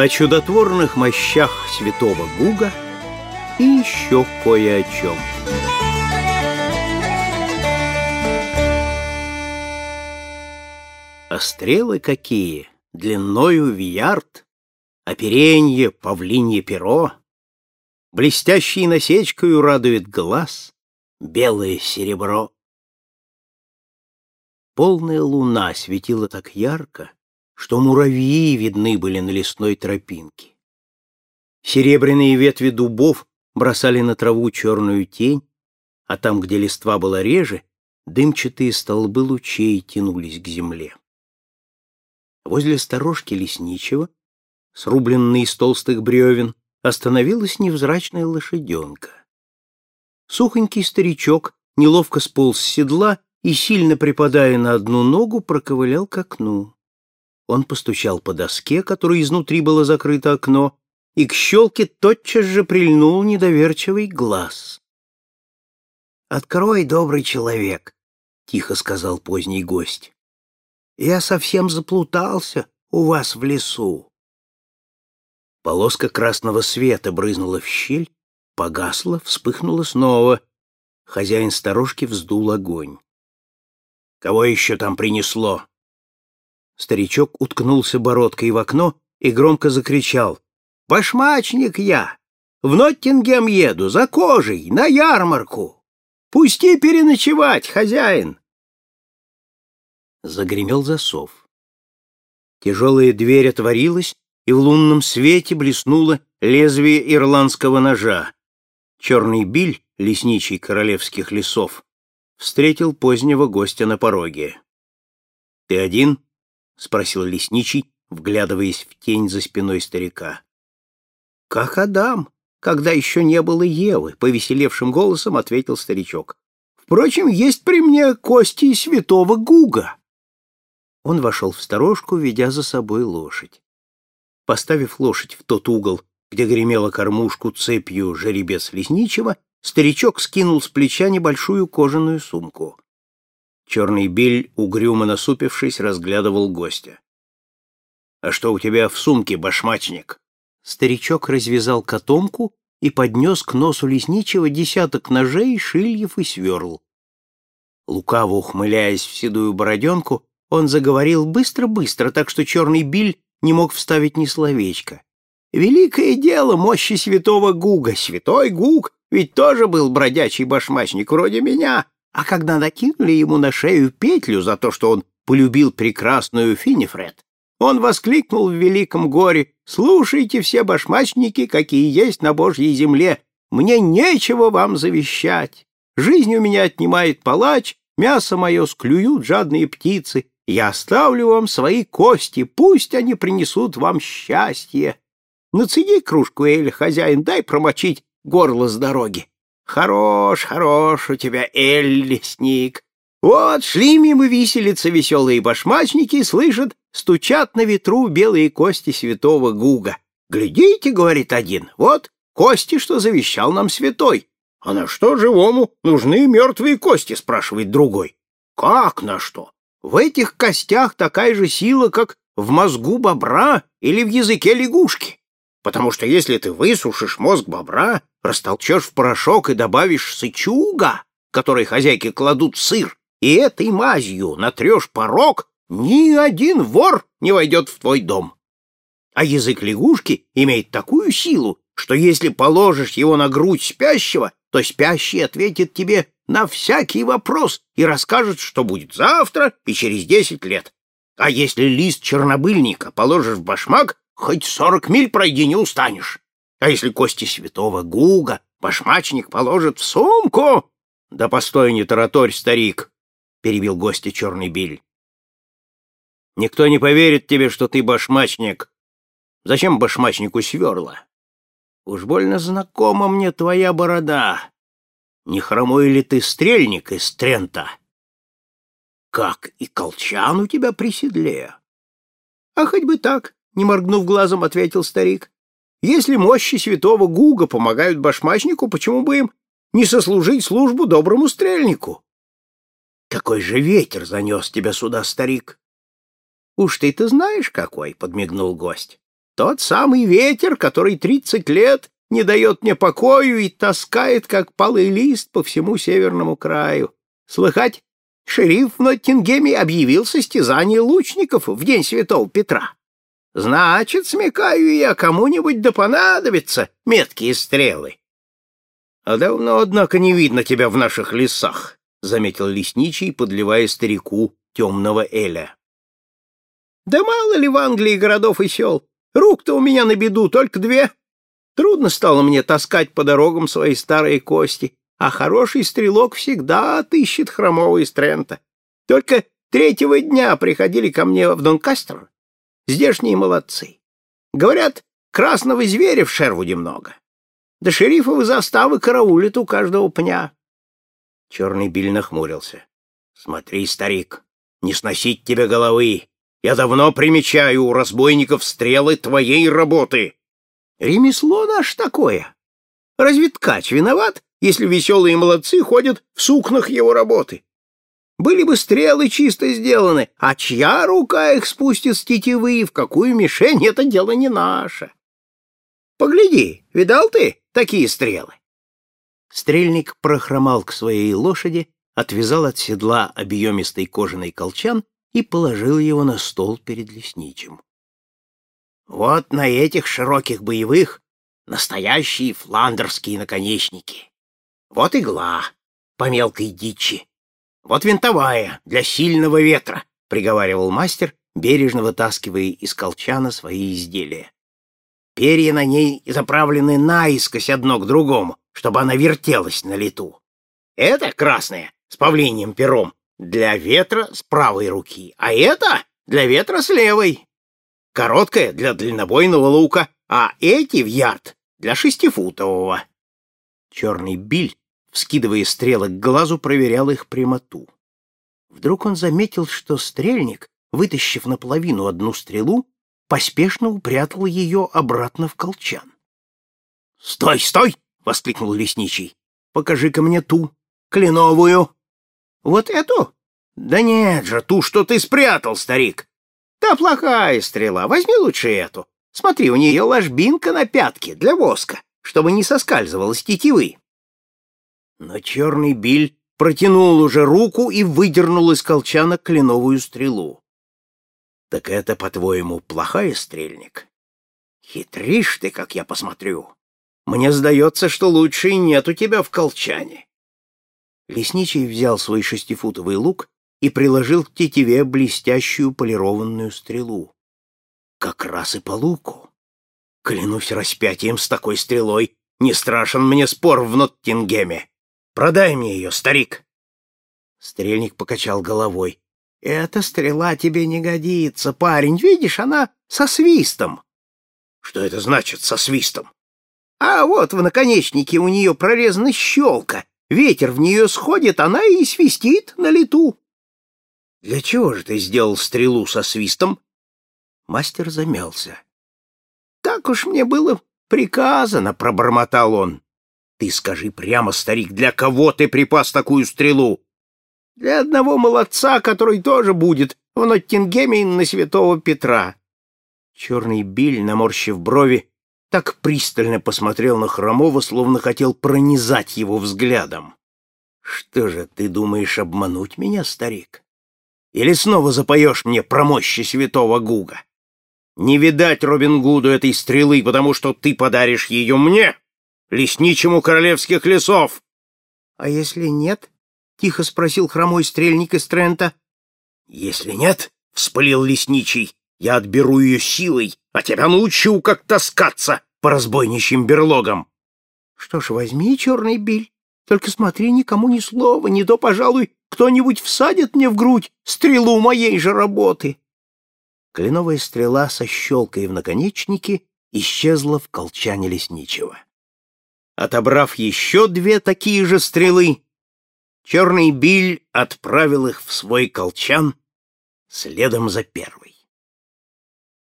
о чудотворных мощах святого Гуга и еще кое о чем. А стрелы какие, длиною в ярд, оперенье, павлинье перо, блестящей насечкою радует глаз белое серебро. Полная луна светила так ярко, что муравьи видны были на лесной тропинке. Серебряные ветви дубов бросали на траву черную тень, а там, где листва была реже, дымчатые столбы лучей тянулись к земле. Возле сторожки лесничего, срубленной из толстых бревен, остановилась невзрачная лошаденка. Сухонький старичок неловко сполз с седла и, сильно припадая на одну ногу, проковылял к окну. Он постучал по доске, которой изнутри было закрыто окно, и к щелке тотчас же прильнул недоверчивый глаз. «Открой, добрый человек», — тихо сказал поздний гость. «Я совсем заплутался у вас в лесу». Полоска красного света брызнула в щель, погасла, вспыхнула снова. Хозяин сторожки вздул огонь. «Кого еще там принесло?» Старичок уткнулся бородкой в окно и громко закричал. «Башмачник я! В Ноттингем еду, за кожей, на ярмарку! Пусти переночевать, хозяин!» Загремел засов. Тяжелая дверь отворилась, и в лунном свете блеснуло лезвие ирландского ножа. Черный биль, лесничий королевских лесов, встретил позднего гостя на пороге. «Ты один?» — спросил лесничий, вглядываясь в тень за спиной старика. — Как Адам, когда еще не было Евы, — повеселевшим голосом ответил старичок. — Впрочем, есть при мне кости святого Гуга. Он вошел в сторожку, ведя за собой лошадь. Поставив лошадь в тот угол, где гремела кормушку цепью жеребец лесничего, старичок скинул с плеча небольшую кожаную сумку. Черный Биль, угрюмо насупившись, разглядывал гостя. — А что у тебя в сумке, башмачник? Старичок развязал котомку и поднес к носу лесничего десяток ножей, шильев и сверл. Лукаво ухмыляясь в седую бороденку, он заговорил быстро-быстро, так что черный Биль не мог вставить ни словечка. «Великое дело мощи святого Гуга! Святой Гуг ведь тоже был бродячий башмачник вроде меня, а когда накинули ему на шею петлю за то, что он полюбил прекрасную Финифред, он воскликнул в великом горе «Слушайте все башмачники, какие есть на Божьей земле, мне нечего вам завещать. Жизнь у меня отнимает палач, мясо мое склюют жадные птицы, я оставлю вам свои кости, пусть они принесут вам счастье. Нацеди кружку Эль, хозяин, дай промочить горло с дороги. Хорош, хорош у тебя, Эль, лесник. Вот шли мимо виселицы веселые башмачники и слышат, стучат на ветру белые кости святого Гуга. «Глядите», — говорит один, — «вот кости, что завещал нам святой». «А на что живому нужны мертвые кости?» — спрашивает другой. «Как на что? В этих костях такая же сила, как в мозгу бобра или в языке лягушки. Потому что если ты высушишь мозг бобра, растолчешь в порошок и добавишь сычуга, который хозяйки кладут в сыр, и этой мазью натрешь порог, ни один вор не войдет в твой дом. А язык лягушки имеет такую силу, что если положишь его на грудь спящего, то спящий ответит тебе на всякий вопрос и расскажет, что будет завтра и через десять лет. А если лист чернобыльника положишь в башмак, Хоть сорок миль пройди, не устанешь. А если кости святого Гуга башмачник положит в сумку... — Да постой, не тараторь, старик, — перебил гостя черный биль. — Никто не поверит тебе, что ты башмачник. Зачем башмачнику сверла? Уж больно знакома мне твоя борода. Не хромой ли ты стрельник из Трента? Как и колчан у тебя при седле. А хоть бы так, — не моргнув глазом, ответил старик. «Если мощи святого Гуга помогают башмачнику, почему бы им не сослужить службу доброму стрельнику?» «Какой же ветер занес тебя сюда, старик?» «Уж ты-то знаешь, какой!» — подмигнул гость. Тот самый ветер, который тридцать лет не дает мне покою и таскает, как палый лист, по всему северному краю. Слыхать, шериф в Ноттингеме объявил состязание лучников в день Святого Петра. Значит, смекаю я, кому-нибудь да понадобятся меткие стрелы. — А давно, однако, не видно тебя в наших лесах, — заметил лесничий, подливая старику темного эля. — Да мало ли в Англии городов и сел. Рук-то у меня на беду только две. Трудно стало мне таскать по дорогам свои старые кости, а хороший стрелок всегда отыщет хромого из Трента. Только третьего дня приходили ко мне в Донкастер Здешние молодцы. Говорят, красного зверя в Шервуде много. Да шерифовы заставы караулят у каждого пня. Черный Биль нахмурился. Смотри, старик, не сносить тебе головы. Я давно примечаю у разбойников стрелы твоей работы. Ремесло наше такое. Разве ткач виноват, если веселые молодцы ходят в сукнах его работы? Были бы стрелы чисто сделаны, а чья рука их спустит с тетивы, в какую мишень, это дело не наше. Погляди, видал ты такие стрелы? Стрельник прохромал к своей лошади, отвязал от седла объемистый кожаный колчан и положил его на стол перед лесничим. Вот на этих широких боевых настоящие фландерские наконечники. Вот игла по мелкой дичи. Вот винтовая для сильного ветра, приговаривал мастер, бережно вытаскивая из колчана свои изделия. Перья на ней заправлены наискось одно к другому, чтобы она вертелась на лету. Это красное с павлиним пером для ветра с правой руки, а это для ветра с левой. Короткое для дальнобойного лука, а эти в ярд для шестифутового. Черный биль вскидывая стрелы к глазу, проверял их прямоту. Вдруг он заметил, что стрельник, вытащив наполовину одну стрелу, поспешно упрятал ее обратно в колчан. — Стой, стой! — воскликнул лесничий. — Покажи-ка мне ту, кленовую. — Вот эту? Да нет же, ту, что ты спрятал, старик. Да плохая стрела, возьми лучше эту. Смотри, у нее ложбинка на пятке для воска, чтобы не соскальзывала с тетивы. Но черный биль протянул уже руку и выдернул из колчана кленовую стрелу. — Так это, по-твоему, плохая стрельник? Хитришь ты, как я посмотрю. Мне сдается, что лучше и нет у тебя в колчане. Лесничий взял свой шестифутовый лук и приложил к тетиве блестящую полированную стрелу. Как раз и по луку. Клянусь распятием с такой стрелой, не страшен мне спор в Ноттингеме. Продай мне ее, старик. Стрельник покачал головой. Эта стрела тебе не годится, парень. Видишь, она со свистом. Что это значит со свистом? А вот в наконечнике у нее прорезана щелка. Ветер в нее сходит, она и свистит на лету. Для чего же ты сделал стрелу со свистом? Мастер замялся. Так уж мне было приказано, пробормотал он. Ты скажи прямо, старик, для кого ты припас такую стрелу? Для одного молодца, который тоже будет в Ноттингеме на Святого Петра. Черный Биль, наморщив брови, так пристально посмотрел на Хромова, словно хотел пронизать его взглядом. Что же, ты думаешь обмануть меня, старик? Или снова запоешь мне про мощи святого Гуга? Не видать Робин Гуду этой стрелы, потому что ты подаришь ее мне, лесничему королевских лесов. — А если нет? — тихо спросил хромой стрельник из Трента. — Если нет, — вспылил лесничий, — я отберу ее силой, а тебя научу, как таскаться по разбойничьим берлогам. — Что ж, возьми, черный биль, только смотри, никому ни слова, не то, пожалуй, кто-нибудь всадит мне в грудь стрелу моей же работы. Кленовая стрела со щелкой в наконечнике исчезла в колчане лесничего. Отобрав еще две такие же стрелы, черный биль отправил их в свой колчан следом за первой.